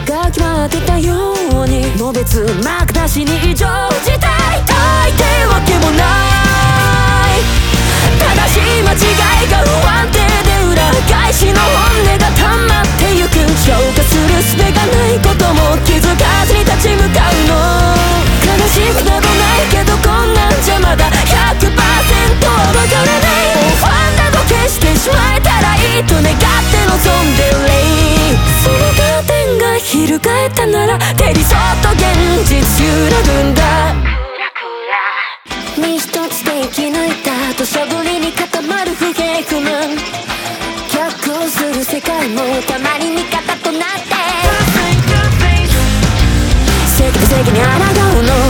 が決まってたようにのべつ幕なしに異常事態。翻ったなら手にそっと現実揺らぐんだ。身一つで生き抜いた土砂降りに固まる不平不満。逆行する世界もたまに味方となって。世界的に抗うの。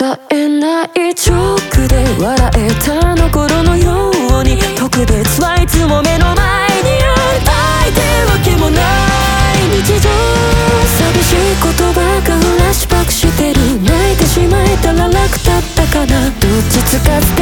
冴えないチョークで笑えたの頃のように特別はいつも目の前にある。たいてわけもない日常。寂しい言葉がフラッシュバックしてる。泣いてしまえたら楽だったかな。どっちつかって